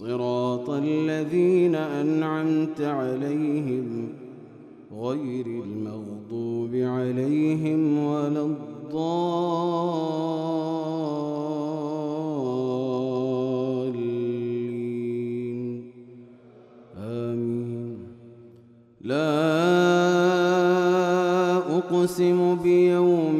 صراط الذين أنعمت عليهم غير المغضوب عليهم ولا الضالين. آمين. لا أقسم بيوم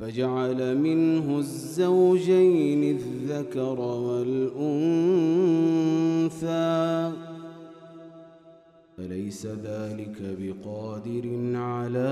فجعل منه الزوجين الذكر والأنثى. أليس ذلك بقادر على